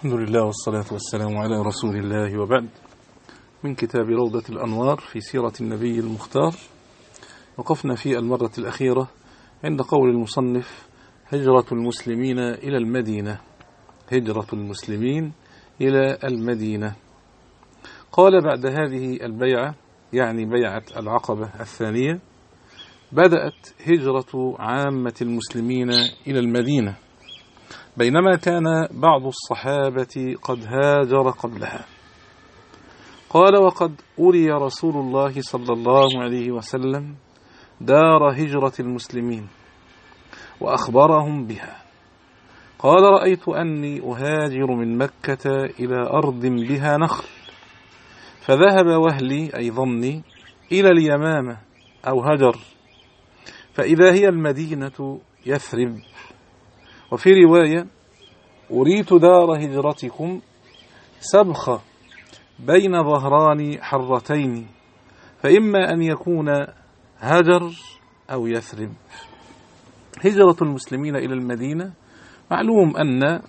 الحمد لله والصلاة والسلام على رسول الله وبعد. من كتاب روضة الأنوار في سيرة النبي المختار وقفنا في المرة الأخيرة عند قول المصنف هجرة المسلمين إلى المدينة. هجرة المسلمين إلى المدينة. قال بعد هذه البيعة يعني بيعة العقبة الثانية بدأت هجرة عامة المسلمين إلى المدينة. بينما كان بعض الصحابة قد هاجر قبلها. قال وقد أري رسول الله صلى الله عليه وسلم دار هجرة المسلمين وأخبرهم بها. قال رأيت أني أهاجر من مكة إلى أرض بها نخل فذهب وهلي أي ظني إلى اليمامة أو هجر فإذا هي المدينة يثرب. وفي رواية أريت دار هجرتكم سبخة بين ظهران حرتين فإما أن يكون هجر أو يثرب. هجرة المسلمين إلى المدينة معلوم أن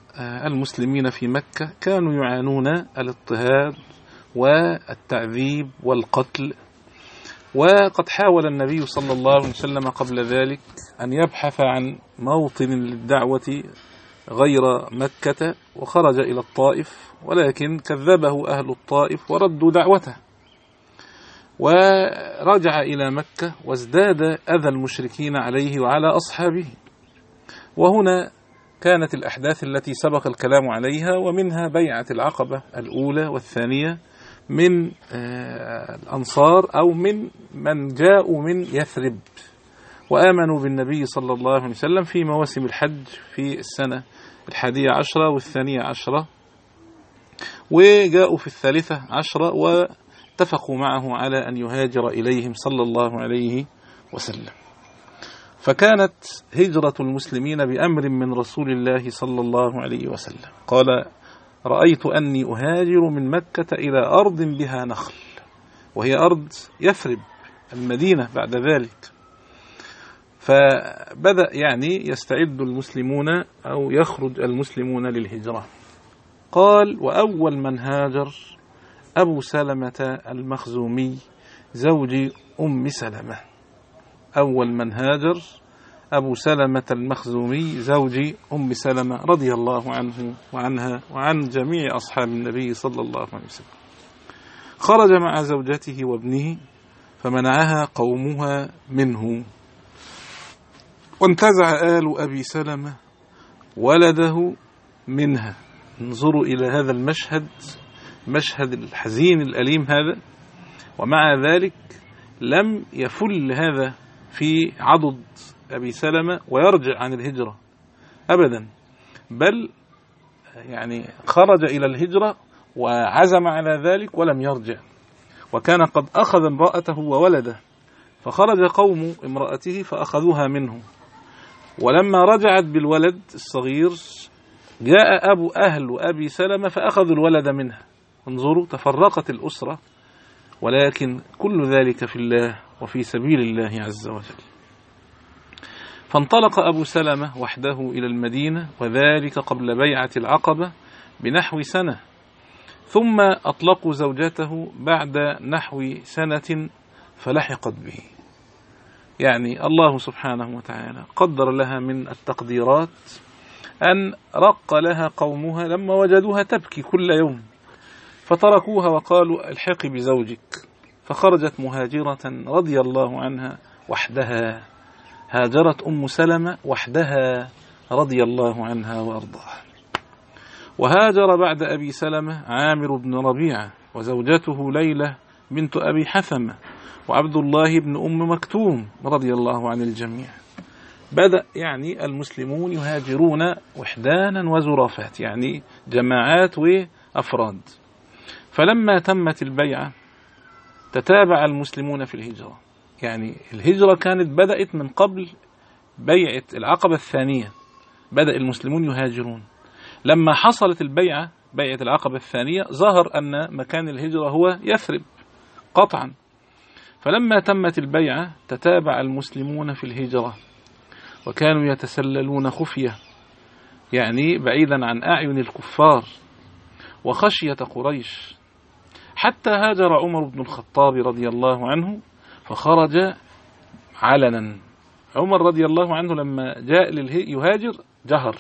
المسلمين في مكة كانوا يعانون الاضطهاد والتعذيب والقتل وقد حاول النبي صلى الله عليه وسلم قبل ذلك أن يبحث عن موطن للدعوة غير مكة وخرج إلى الطائف ولكن كذبه أهل الطائف وردوا دعوته. ورجع إلى مكة وازداد أذى المشركين عليه وعلى أصحابه. وهنا كانت الأحداث التي سبق الكلام عليها ومنها بيعة العقبة الأولى والثانية. من الأنصار أو من من جاءوا من يثرب وآمنوا بالنبي صلى الله عليه وسلم في مواسم الحج في السنة الحادية عشرة والثانية عشرة وجاءوا في الثالثة عشرة واتفقوا معه على أن يهاجر إليهم صلى الله عليه وسلم. فكانت هجرة المسلمين بأمر من رسول الله صلى الله عليه وسلم. قال رأيت أني أهاجر من مكة إلى أرض بها نخل وهي أرض يثرب المدينة بعد ذلك. فبدأ يعني يستعد المسلمون أو يخرج المسلمون للهجرة. قال وأول من هاجر أبو سلمة المخزومي زوج أم سلمة. أول من هاجر أبو سلمة المخزومي زوج أم سلمة رضي الله عنه وعنها وعن جميع أصحاب النبي صلى الله عليه وسلم. خرج مع زوجته وابنه فمنعها قومها منه. وانتزع آل أبي سلمة ولده منها. انظروا إلى هذا المشهد مشهد الحزين الأليم هذا. ومع ذلك لم يفل هذا في عضد أبي سلمة ويرجع عن الهجرة. أبدا. بل يعني خرج إلى الهجرة وعزم على ذلك ولم يرجع. وكان قد أخذ امرأته وولده. فخرج قوم امرأته فأخذوها منه. ولما رجعت بالولد الصغير جاء أبو أهل أبي سلمة فأخذوا الولد منها انظروا تفرقت الأسرة. ولكن كل ذلك في الله وفي سبيل الله عز وجل. فانطلق أبو سلمة وحده إلى المدينة وذلك قبل بيعة العقبة بنحو سنة. ثم أطلقوا زوجته بعد نحو سنة فلحقت به. يعني الله سبحانه وتعالى قدر لها من التقديرات أن رق لها قومها لما وجدوها تبكي كل يوم. فتركوها وقالوا ألحقي بزوجك. فخرجت مهاجرة رضي الله عنها وحدها. هاجرت أم سلمة وحدها رضي الله عنها وأرضاها. وهاجر بعد أبي سلمة عامر بن ربيعة وزوجته ليلى بنت أبي حثمة وعبد الله بن أم مكتوم رضي الله عن الجميع. بدأ يعني المسلمون يهاجرون وحدانا وزرافات يعني جماعات وأفراد. فلما تمت البيعة تتابع المسلمون في الهجرة. يعني الهجرة كانت بدأت من قبل بيعة العقبة الثانية بدأ المسلمون يهاجرون. لما حصلت البيعة بيعة العقبة الثانية ظهر أن مكان الهجرة هو يثرب قطعا. فلما تمت البيعة تتابع المسلمون في الهجرة وكانوا يتسللون خفية يعني بعيدا عن أعين الكفار وخشية قريش. حتى هاجر عمر بن الخطاب رضي الله عنه فخرج علنا. عمر رضي الله عنه لما جاء يهاجر جهر.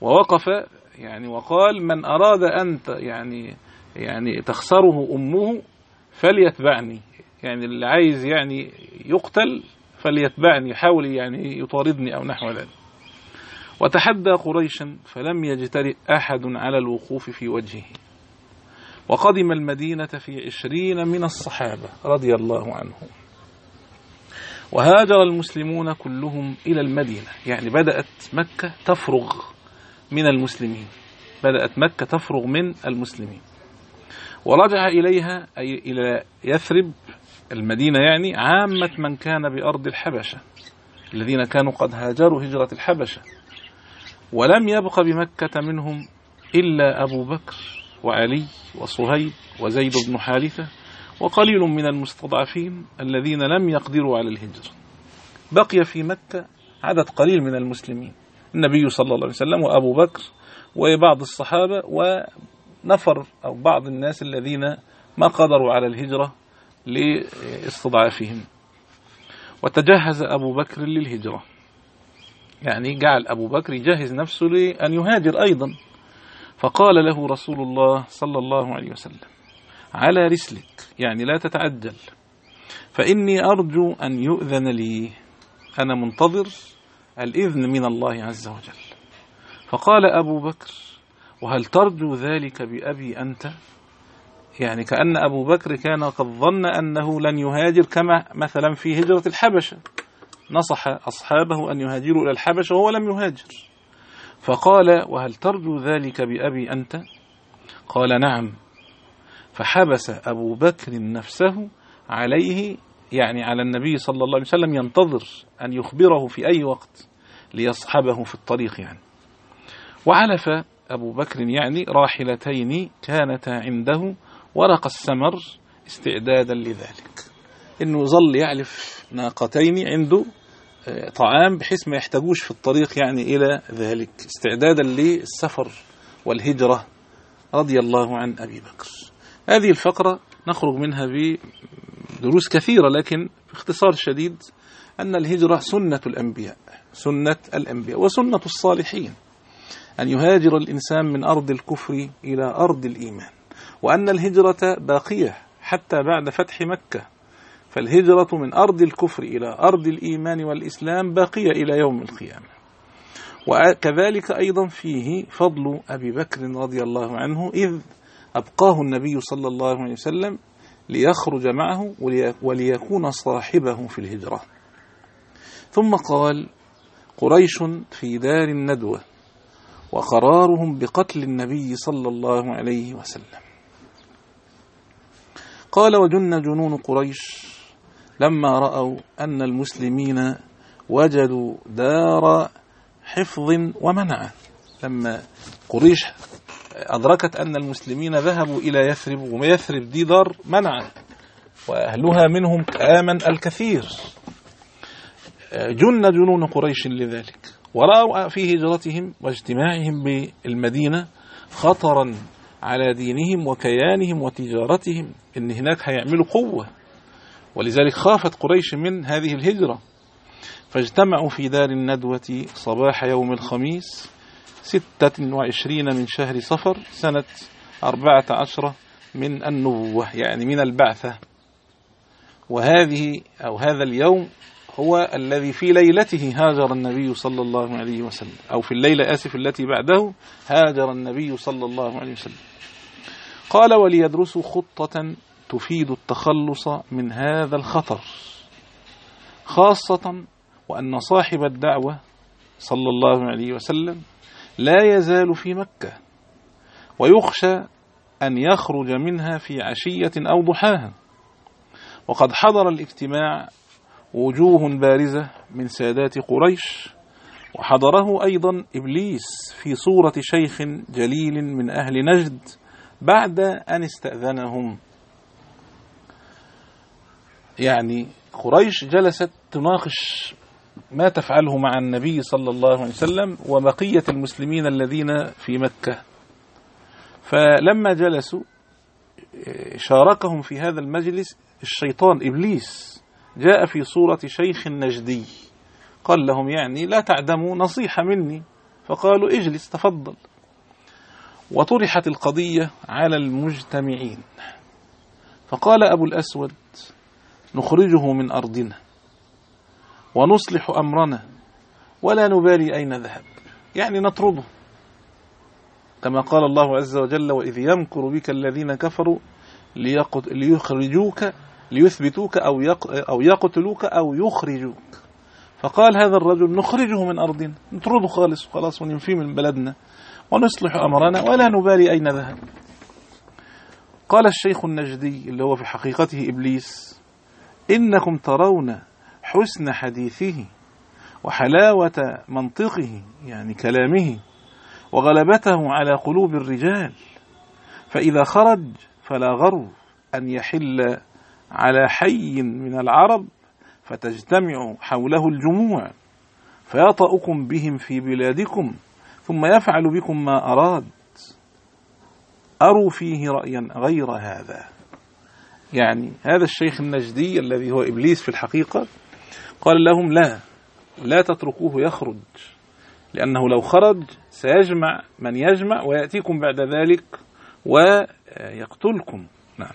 ووقف يعني وقال من أراد أن يعني يعني تخسره أمه فليتبعني. يعني اللي عايز يعني يقتل فليتبعني يحاول يعني يطاردني أو نحو ذلك. وتحدى قريشا فلم يجترئ أحد على الوقوف في وجهه. وقدم المدينة في عشرين من الصحابة رضي الله عنهم. وهاجر المسلمون كلهم إلى المدينة. يعني بدأت مكة تفرغ من المسلمين. بدأت مكة تفرغ من المسلمين. ورجع إليها أي إلى يثرب المدينة يعني عامة من كان بأرض الحبشة. الذين كانوا قد هاجروا هجرة الحبشة. ولم يبق بمكة منهم إلا أبو بكر. وعلي وصهيب وزيد بن حارثة وقليل من المستضعفين الذين لم يقدروا على الهجرة بقي في مكة عدد قليل من المسلمين النبي صلى الله عليه وسلم وأبو بكر وبعض الصحابة ونفر أو بعض الناس الذين ما قدروا على الهجرة لاستضعافهم. وتجهز أبو بكر للهجرة. يعني جعل أبو بكر يجهز نفسه لأن يهاجر أيضا. فقال له رسول الله صلى الله عليه وسلم على رسلك يعني لا تتعجل فإني أرجو أن يؤذن لي. أنا منتظر الإذن من الله عز وجل. فقال أبو بكر وهل ترجو ذلك بأبي أنت؟ يعني كأن أبو بكر كان قد ظن أنه لن يهاجر كما مثلا في هجرة الحبشة. نصح أصحابه أن يهاجروا إلى الحبشة وهو لم يهاجر. فقال وهل ترجو ذلك بأبي أنت؟ قال نعم. فحبس أبو بكر نفسه عليه يعني على النبي صلى الله عليه وسلم ينتظر أن يخبره في أي وقت ليصحبه في الطريق يعني. وعلف أبو بكر يعني راحلتين كانتا عنده ورق السمر استعدادا لذلك. إنه ظل يعلف ناقتين عنده طعام بحيث ما يحتاجوش في الطريق يعني إلى ذلك. استعدادا للسفر والهجرة رضي الله عن أبي بكر. هذه الفقرة نخرج منها بدروس كثيرة لكن باختصار شديد أن الهجرة سنة الأنبياء سنة الأنبياء وسنة الصالحين. أن يهاجر الإنسان من أرض الكفر إلى أرض الإيمان. وأن الهجرة باقية حتى بعد فتح مكة. فالهجرة من أرض الكفر إلى أرض الإيمان والإسلام باقية إلى يوم القيامة. وكذلك أيضا فيه فضل أبي بكر رضي الله عنه إذ أبقاه النبي صلى الله عليه وسلم ليخرج معه وليكون صاحبه في الهجرة. ثم قال قريش في دار الندوة وقرارهم بقتل النبي صلى الله عليه وسلم. قال وجن جنون قريش لما رأوا أن المسلمين وجدوا دار حفظ ومنع. لما قريش أدركت أن المسلمين ذهبوا إلى يثرب ويثرب دي دار منع وأهلها منهم آمن الكثير. جن جنون قريش لذلك. ورأوا في هجرتهم واجتماعهم بالمدينة خطرا على دينهم وكيانهم وتجارتهم إن هناك هيعملوا قوة. ولذلك خافت قريش من هذه الهجرة. فاجتمعوا في دار الندوة صباح يوم الخميس ستة وعشرين من شهر صفر سنة أربعة عشر من النبوة يعني من البعثة. وهذه أو هذا اليوم هو الذي في ليلته هاجر النبي صلى الله عليه وسلم. أو في الليلة آسف التي بعده هاجر النبي صلى الله عليه وسلم. قال وليدرسوا خطة تفيد التخلص من هذا الخطر خاصة وأن صاحب الدعوة صلى الله عليه وسلم لا يزال في مكة ويخشى أن يخرج منها في عشية أو ضحاها. وقد حضر الاجتماع وجوه بارزة من سادات قريش وحضره أيضا إبليس في صورة شيخ جليل من أهل نجد بعد أن استأذنهم. يعني قريش جلست تناقش ما تفعله مع النبي صلى الله عليه وسلم وبقية المسلمين الذين في مكة. فلما جلسوا شاركهم في هذا المجلس الشيطان إبليس. جاء في صورة شيخ نجدي. قال لهم يعني لا تعدموا نصيحة مني. فقالوا اجلس تفضل. وطرحت القضية على المجتمعين. فقال أبو الأسود نخرجه من أرضنا ونصلح أمرنا ولا نبالي أين ذهب. يعني نطرده. كما قال الله عز وجل وإذ يمكر بك الذين كفروا ليخرجوك ليثبتوك أو يقتلوك أو يخرجوك. فقال هذا الرجل نخرجه من أرضنا. نطرده خالص وخلاص وننفيه من بلدنا ونصلح أمرنا ولا نبالي أين ذهب. قال الشيخ النجدي اللي هو في حقيقته إبليس إنكم ترون حسن حديثه وحلاوة منطقه يعني كلامه وغلبته على قلوب الرجال فإذا خرج فلا غرو أن يحل على حي من العرب فتجتمع حوله الجموع فيطأكم بهم في بلادكم ثم يفعل بكم ما أراد. أروا فيه رأيا غير هذا. يعني هذا الشيخ النجدي الذي هو إبليس في الحقيقة قال لهم لا لا تتركوه يخرج لأنه لو خرج سيجمع من يجمع ويأتيكم بعد ذلك ويقتلكم. نعم.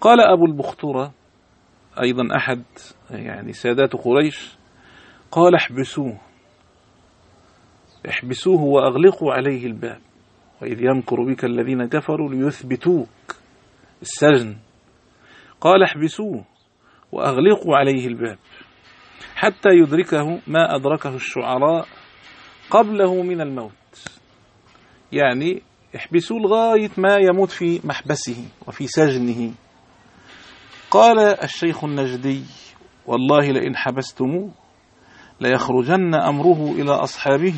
قال أبو البختورة أيضا أحد يعني سادات قريش قال احبسوه احبسوه وأغلقوا عليه الباب وإذ يمكر بك الذين كفروا ليثبتوك. السجن. قال احبسوه وأغلقوا عليه الباب حتى يدركه ما أدركه الشعراء قبله من الموت. يعني احبسوه لغاية ما يموت في محبسه وفي سجنه. قال الشيخ النجدي والله لئن حبستموه ليخرجن أمره إلى أصحابه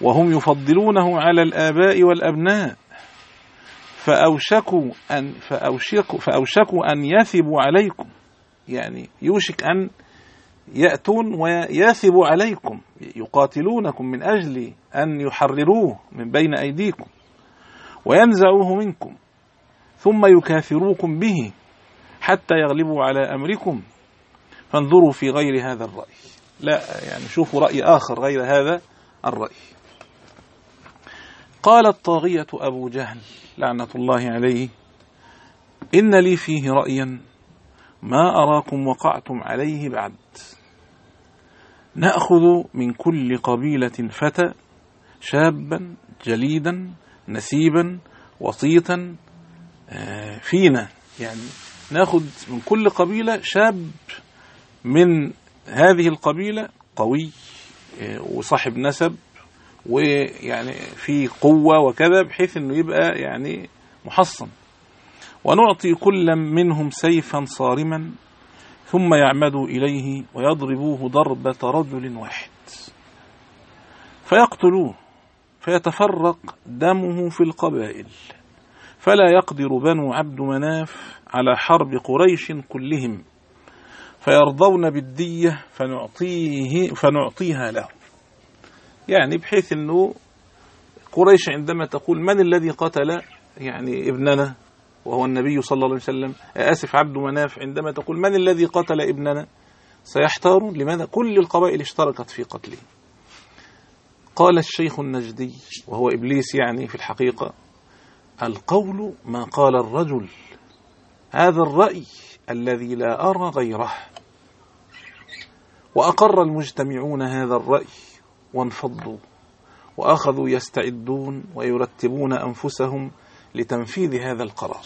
وهم يفضلونه على الآباء والأبناء. فأوشكوا أن فأوشكوا, فأوشكوا أن يثبوا عليكم. يعني يوشك أن يأتون ويثبوا عليكم. يقاتلونكم من أجل أن يحرروه من بين أيديكم وينزعوه منكم. ثم يكاثروكم به حتى يغلبوا على أمركم. فانظروا في غير هذا الرأي. لا يعني شوفوا رأي آخر غير هذا الرأي. قال الطاغية أبو جهل لعنة الله عليه إن لي فيه رأيا ما أراكم وقعتم عليه بعد. نأخذ من كل قبيلة فتى شابا جليدا نسيبا وسيطا فينا. يعني نأخذ من كل قبيلة شاب من هذه القبيلة قوي وصاحب نسب ويعني في قوة وكذا بحيث إنه يبقى يعني محصن. ونعطي كل منهم سيفا صارما ثم يعمدوا إليه ويضربوه ضربة رجل واحد. فيقتلوه فيتفرق دمه في القبائل. فلا يقدر بنو عبد مناف على حرب قريش كلهم. فيرضون بالدية فنعطيه فنعطيها له يعني بحيث أنه قريش عندما تقول من الذي قتل يعني ابننا وهو النبي صلى الله عليه وسلم؟ آسف عبد مناف عندما تقول من الذي قتل ابننا؟ سيحتارون لماذا؟ كل القبائل اشتركت في قتله. قال الشيخ النجدي وهو إبليس يعني في الحقيقة القول ما قال الرجل هذا الرأي الذي لا أرى غيره. وأقر المجتمعون هذا الرأي. وانفضوا وأخذوا يستعدون ويرتبون أنفسهم لتنفيذ هذا القرار.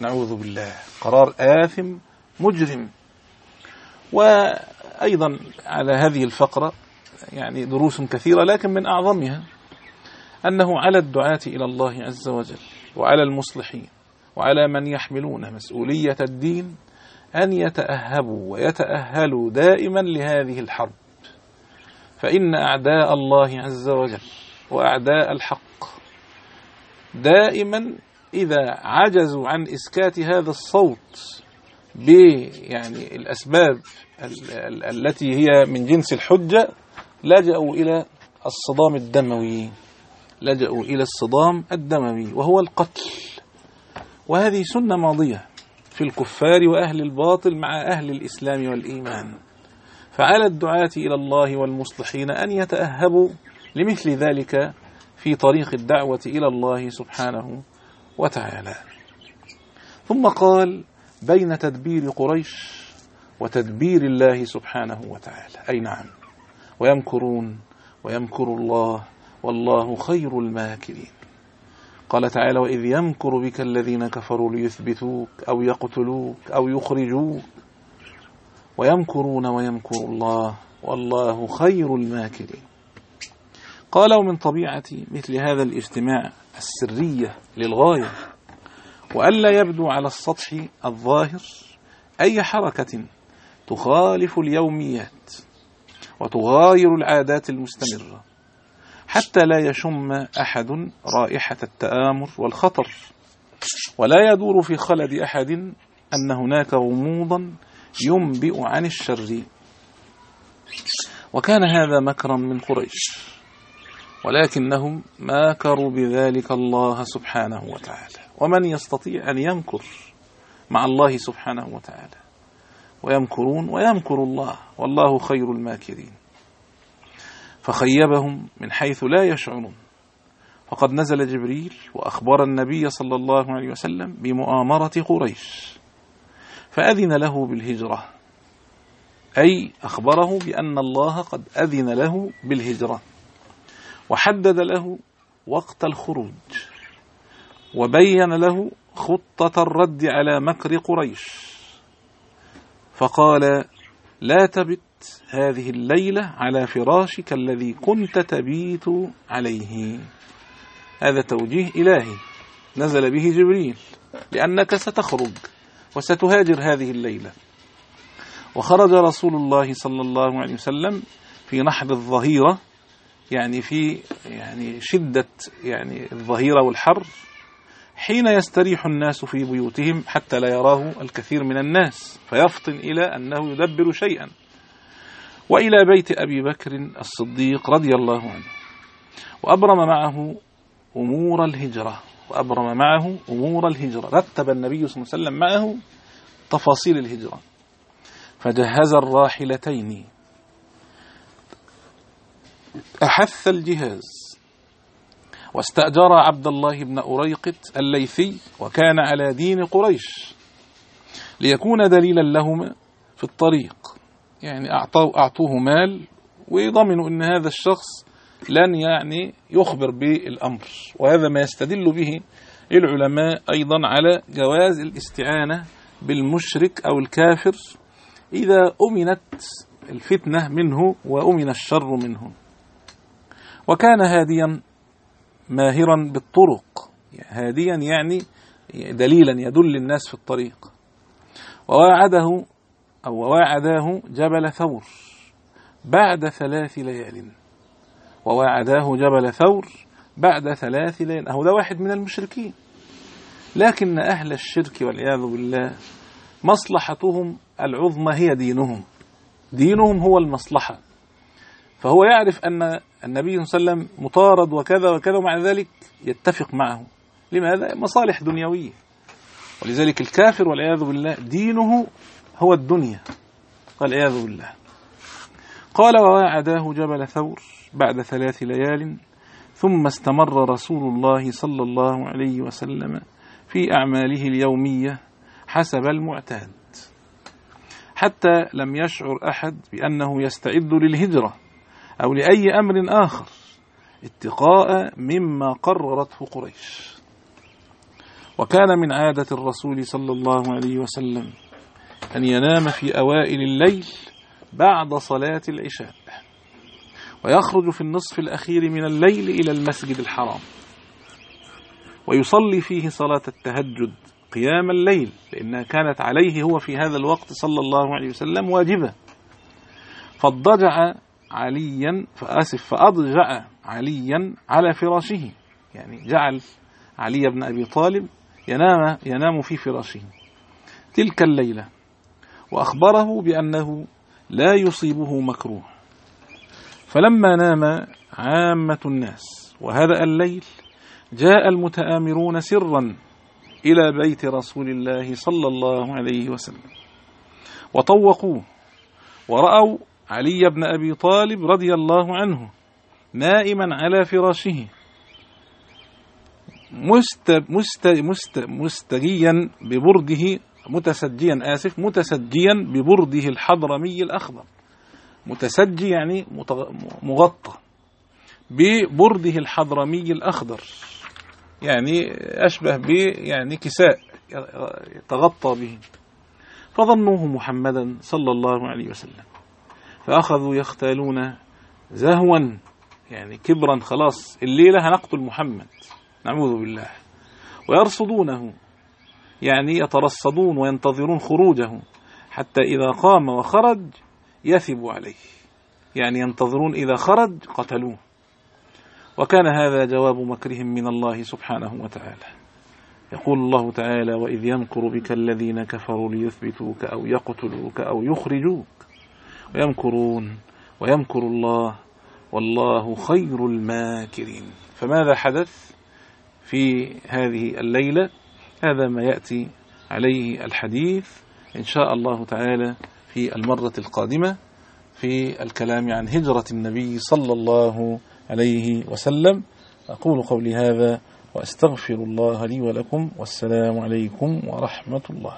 نعوذ بالله. قرار آثم مجرم. وأيضا على هذه الفقرة يعني دروس كثيرة لكن من أعظمها أنه على الدعاة إلى الله عز وجل وعلى المصلحين وعلى من يحملون مسؤولية الدين أن يتأهبوا ويتأهلوا دائما لهذه الحرب. فإن أعداء الله عز وجل وأعداء الحق دائما إذا عجزوا عن إسكات هذا الصوت ب يعني الأسباب التي هي من جنس الحجة لجأوا إلى الصدام الدموي لجأوا إلى الصدام الدموي وهو القتل. وهذه سنة ماضية في الكفار وأهل الباطل مع أهل الإسلام والإيمان. فعلى الدعاة إلى الله والمصلحين أن يتأهبوا لمثل ذلك في طريق الدعوة إلى الله سبحانه وتعالى. ثم قال بين تدبير قريش وتدبير الله سبحانه وتعالى. أي نعم ويمكرون ويمكر الله والله خير الماكرين. قال تعالى وإذ يمكر بك الذين كفروا ليثبتوك أو يقتلوك أو يخرجوك ويمكرون ويمكر الله والله خير الماكرين. قال ومن طبيعة مثل هذا الاجتماع السرية للغاية وألا يبدو على السطح الظاهر أي حركة تخالف اليوميات وتغاير العادات المستمرة حتى لا يشم أحد رائحة التآمر والخطر ولا يدور في خلد أحد أن هناك غموضا ينبئ عن الشر. وكان هذا مكرا من قريش ولكنهم ماكروا بذلك الله سبحانه وتعالى. ومن يستطيع أن يمكر مع الله سبحانه وتعالى؟ ويمكرون ويمكر الله والله خير الماكرين. فخيبهم من حيث لا يشعرون. فقد نزل جبريل وأخبر النبي صلى الله عليه وسلم بمؤامرة قريش. فأذن له بالهجرة. أي أخبره بأن الله قد أذن له بالهجرة. وحدد له وقت الخروج. وبين له خطة الرد على مكر قريش. فقال لا تبت هذه الليلة على فراشك الذي كنت تبيت عليه. هذا توجيه إلهي. نزل به جبريل. لأنك ستخرج. وستهاجر هذه الليلة. وخرج رسول الله صلى الله عليه وسلم في نحر الظهيرة يعني في يعني شدة يعني الظهيرة والحر حين يستريح الناس في بيوتهم حتى لا يراه الكثير من الناس فيفطن إلى أنه يدبر شيئا. وإلى بيت أبي بكر الصديق رضي الله عنه وأبرم معه أمور الهجرة. وأبرم معه أمور الهجرة. رتب النبي صلى الله عليه وسلم معه تفاصيل الهجرة. فجهز الراحلتين. أحث الجهاز. واستأجر عبد الله بن أريقط الليثي وكان على دين قريش ليكون دليلا لهما في الطريق. يعني أعطوه مال وضمنوا أن هذا الشخص لن يعني يخبر بالأمر. وهذا ما يستدل به العلماء أيضا على جواز الاستعانة بالمشرك أو الكافر إذا أمنت الفتنة منه وأمن الشر منه. وكان هاديا ماهرا بالطرق. هاديا يعني دليلا يدل الناس في الطريق. وواعده أو وواعداه جبل ثور بعد ثلاث ليال. وواعداه جبل ثور بعد ثلاث ليال أهو ده واحد من المشركين. لكن أهل الشرك والعياذ بالله مصلحتهم العظمى هي دينهم. دينهم هو المصلحة. فهو يعرف أن النبي صلى الله عليه وسلم مطارد وكذا وكذا ومع ذلك يتفق معه. لماذا؟ مصالح دنيوية. ولذلك الكافر والعياذ بالله دينه هو الدنيا. والعياذ بالله. قال وواعداه جبل ثور بعد ثلاث ليال ثم استمر رسول الله صلى الله عليه وسلم في أعماله اليومية حسب المعتاد. حتى لم يشعر أحد بأنه يستعد للهجرة أو لأي أمر آخر اتقاء مما قررته قريش. وكان من عادة الرسول صلى الله عليه وسلم أن ينام في أوائل الليل بعد صلاة العشاء. ويخرج في النصف الأخير من الليل إلى المسجد الحرام. ويصلي فيه صلاة التهجد قيام الليل لأنها كانت عليه هو في هذا الوقت صلى الله عليه وسلم واجبة. فاضطجع عليا فآسف فأضجع عليا على فراشه. يعني جعل علي بن أبي طالب ينام ينام في فراشه. تلك الليلة. وأخبره بأنه لا يصيبه مكروه. فلما نام عامة الناس وهذا الليل جاء المتآمرون سرا إلى بيت رسول الله صلى الله عليه وسلم. وطوقوه ورأوا علي بن أبي طالب رضي الله عنه نائما على فراشه مست مست مست مستجيا ببرده متسجيا آسف متسجيا ببرده الحضرمي الأخضر. متسجي يعني مغطى ببرده الحضرمي الأخضر يعني أشبه ب يعني كساء يتغطى به. فظنوه محمدا صلى الله عليه وسلم فأخذوا يختالون زهوا يعني كبرا خلاص الليلة هنقتل محمد نعوذ بالله. ويرصدونه يعني يترصدون وينتظرون خروجه حتى إذا قام وخرج يثب عليه. يعني ينتظرون إذا خرج قتلوه. وكان هذا جواب مكرهم من الله سبحانه وتعالى. يقول الله تعالى وإذ يمكر بك الذين كفروا ليثبتوك أو يقتلوك أو يخرجوك. ويمكرون ويمكر الله والله خير الماكرين. فماذا حدث في هذه الليلة؟ هذا ما يأتي عليه الحديث إن شاء الله تعالى في المرة القادمة في الكلام عن هجرة النبي صلى الله عليه وسلم. أقول قولي هذا وأستغفر الله لي ولكم والسلام عليكم ورحمة الله.